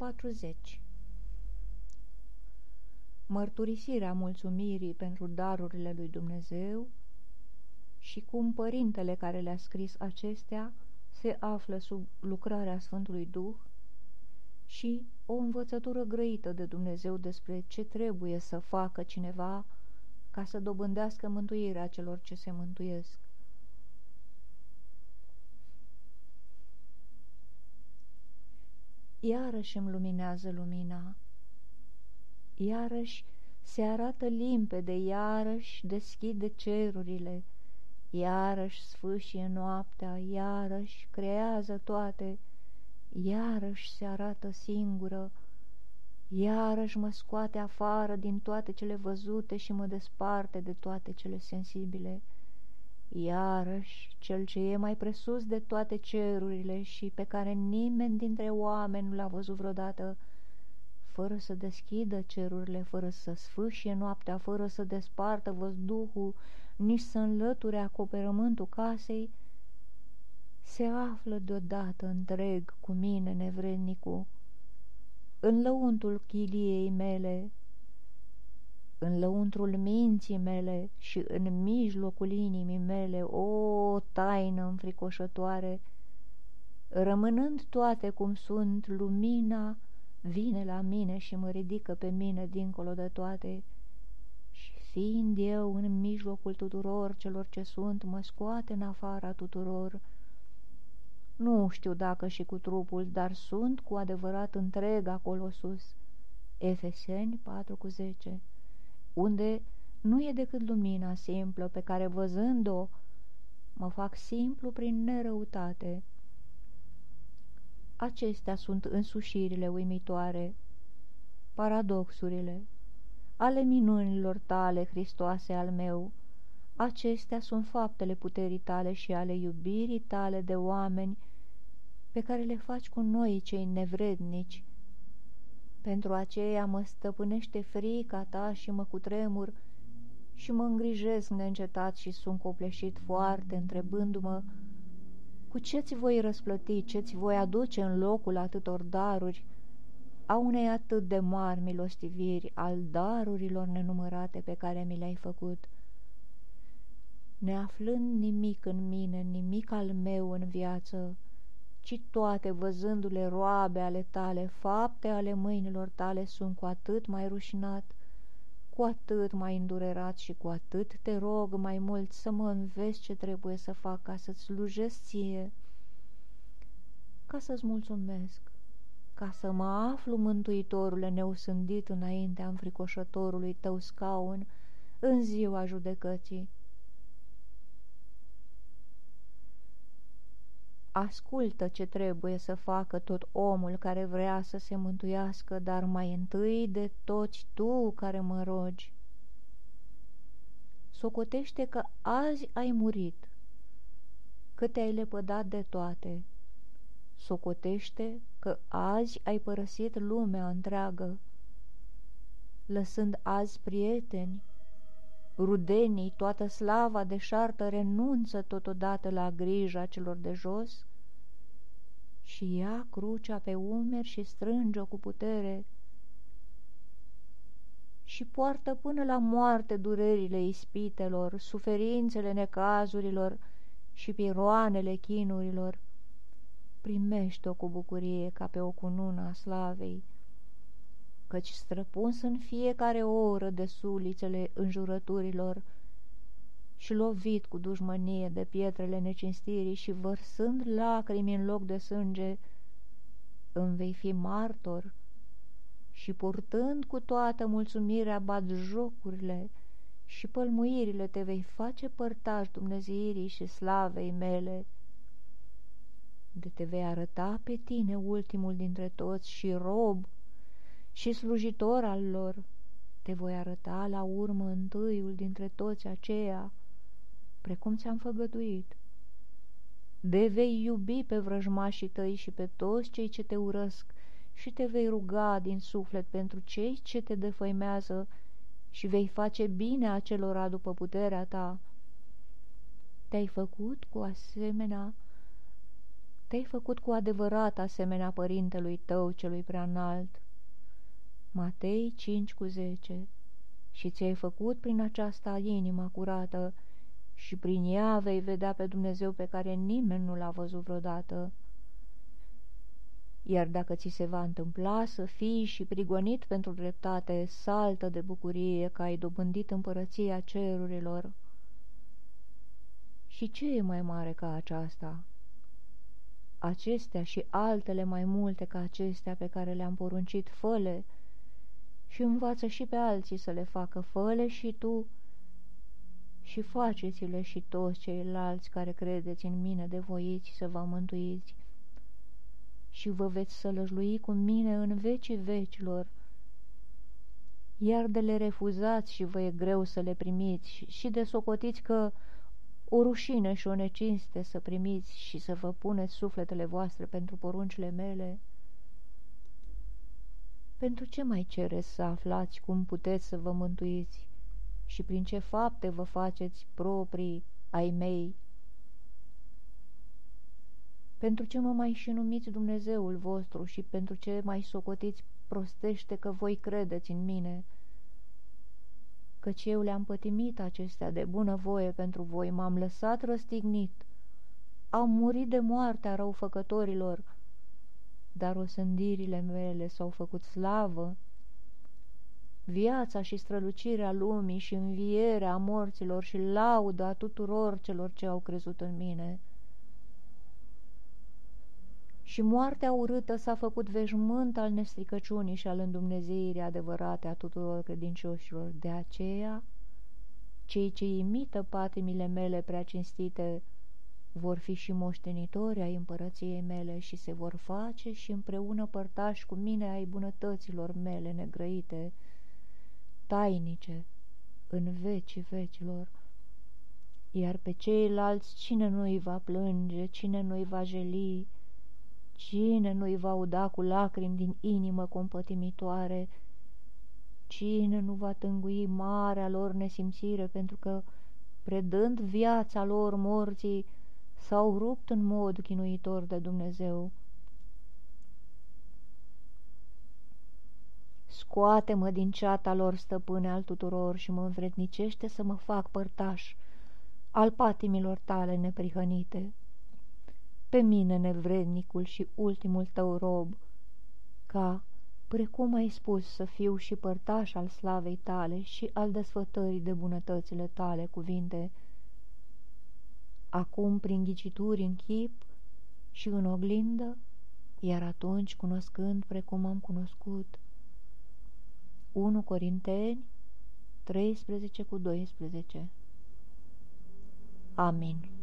40 Mărturisirea mulțumirii pentru darurile lui Dumnezeu și cum părintele care le-a scris acestea se află sub lucrarea Sfântului Duh și o învățătură grăită de Dumnezeu despre ce trebuie să facă cineva ca să dobândească mântuirea celor ce se mântuiesc. Iarăși îmi luminează lumina, iarăși se arată limpede, iarăși deschide cerurile, iarăși sfâșie noaptea, iarăși creează toate, iarăși se arată singură, iarăși mă scoate afară din toate cele văzute și mă desparte de toate cele sensibile. Iarăși, cel ce e mai presus de toate cerurile și pe care nimeni dintre oameni nu l-a văzut vreodată, fără să deschidă cerurile, fără să sfâșie noaptea, fără să despartă văzduhul, nici să înlăture acoperământul casei, se află deodată întreg cu mine, nevrednicu, în lăuntul chiliei mele, în lăuntrul minții mele și în mijlocul inimii mele, o taină înfricoșătoare, rămânând toate cum sunt, lumina vine la mine și mă ridică pe mine dincolo de toate, și fiind eu în mijlocul tuturor celor ce sunt, mă scoate în afara tuturor, nu știu dacă și cu trupul, dar sunt cu adevărat întreg acolo sus. Efeseni 4 cu 10 Unde nu e decât lumina simplă pe care văzând-o mă fac simplu prin nerăutate. Acestea sunt însușirile uimitoare, paradoxurile, ale minunilor tale, Hristoase al meu, acestea sunt faptele puterii tale și ale iubirii tale de oameni pe care le faci cu noi cei nevrednici. Pentru aceea mă stăpânește frica ta și mă cutremur și mă îngrijesc neîncetat și sunt copleșit foarte, întrebându-mă cu ce-ți voi răsplăti, ce-ți voi aduce în locul atâtor daruri, a unei atât de mari milostiviri, al darurilor nenumărate pe care mi le-ai făcut. Neaflând nimic în mine, nimic al meu în viață, ci toate văzându-le roabe ale tale, fapte ale mâinilor tale sunt cu atât mai rușinat, cu atât mai îndurerat și cu atât te rog mai mult să mă înveți ce trebuie să fac ca să-ți slujesc ție, ca să-ți mulțumesc, ca să mă aflu, Mântuitorule, neusândit înaintea înfricoșătorului tău scaun, în ziua judecății, Ascultă ce trebuie să facă tot omul care vrea să se mântuiască, dar mai întâi de toți tu care mă rogi. Socotește că azi ai murit, că te-ai lepădat de toate. Socotește că azi ai părăsit lumea întreagă, lăsând azi prieteni, rudenii, toată slava deșartă renunță totodată la grija celor de jos și ia crucea pe umeri și strânge-o cu putere și poartă până la moarte durerile ispitelor, suferințele necazurilor și piroanele chinurilor. Primește-o cu bucurie ca pe o cunună a slavei, căci străpuns în fiecare oră de sulițele înjurăturilor și lovit cu dușmănie de pietrele necinstirii și vărsând lacrimi în loc de sânge, îmi vei fi martor și purtând cu toată mulțumirea bat jocurile și pălmuirile te vei face părtaș Dumnezeirii și slavei mele, de te vei arăta pe tine ultimul dintre toți și rob și slujitor al lor, te voi arăta la urmă întâiul dintre toți aceia, precum ți-am făgăduit. De vei iubi pe vrăjmașii tăi și pe toți cei ce te urăsc și te vei ruga din suflet pentru cei ce te defăimează și vei face bine acelora după puterea ta. Te-ai făcut cu asemenea te-ai făcut cu adevărat asemenea părintelui tău celui prea înalt. Matei 5 cu 10 Și ți-ai făcut prin aceasta inima curată și prin ea vei vedea pe Dumnezeu pe care nimeni nu l-a văzut vreodată. Iar dacă ți se va întâmpla să fii și prigonit pentru dreptate, saltă de bucurie că ai dobândit împărăția cerurilor. Și ce e mai mare ca aceasta? Acestea și altele mai multe ca acestea pe care le-am poruncit, făle și învață și pe alții să le facă, făle și tu și faceți-le și toți ceilalți care credeți în mine de voiți să vă mântuiți și vă veți sălăjlui cu mine în vecii vecilor. Iar de le refuzați și vă e greu să le primiți și de socotiți că o rușine și o necinste să primiți și să vă puneți sufletele voastre pentru poruncile mele, pentru ce mai cereți să aflați cum puteți să vă mântuiți și prin ce fapte vă faceți proprii ai mei? Pentru ce mă mai și numiți Dumnezeul vostru și pentru ce mai socotiți prostește că voi credeți în mine?' căci eu le-am pătimit acestea de bună voie pentru voi, m-am lăsat răstignit, am murit de moartea răufăcătorilor, dar osândirile mele s-au făcut slavă. Viața și strălucirea lumii și învierea morților și lauda tuturor celor ce au crezut în mine – și moartea urâtă s-a făcut veșmânt al nestricăciunii și al îndumnezeirii adevărate a tuturor credincioșilor. De aceea, cei ce imită patimile mele prea cinstite vor fi și moștenitori ai împărăției mele și se vor face și împreună părtași cu mine ai bunătăților mele negrăite, tainice, în vecii vecilor. Iar pe ceilalți cine nu-i va plânge, cine nu-i va jeli, Cine nu-i va uda cu lacrimi din inimă compătimitoare? Cine nu va tângui marea lor nesimțire pentru că, predând viața lor morții, s-au rupt în mod chinuitor de Dumnezeu? Scoate-mă din ceata lor stăpâne al tuturor și mă învrednicește să mă fac părtaș al patimilor tale neprihănite pe mine, nevrednicul și ultimul tău rob, ca, precum ai spus, să fiu și părtaș al slavei tale și al desfătării de bunătățile tale cuvinte, acum prin ghicituri în chip și în oglindă, iar atunci cunoscând precum am cunoscut. 1 Corinteni 13 cu 12 Amin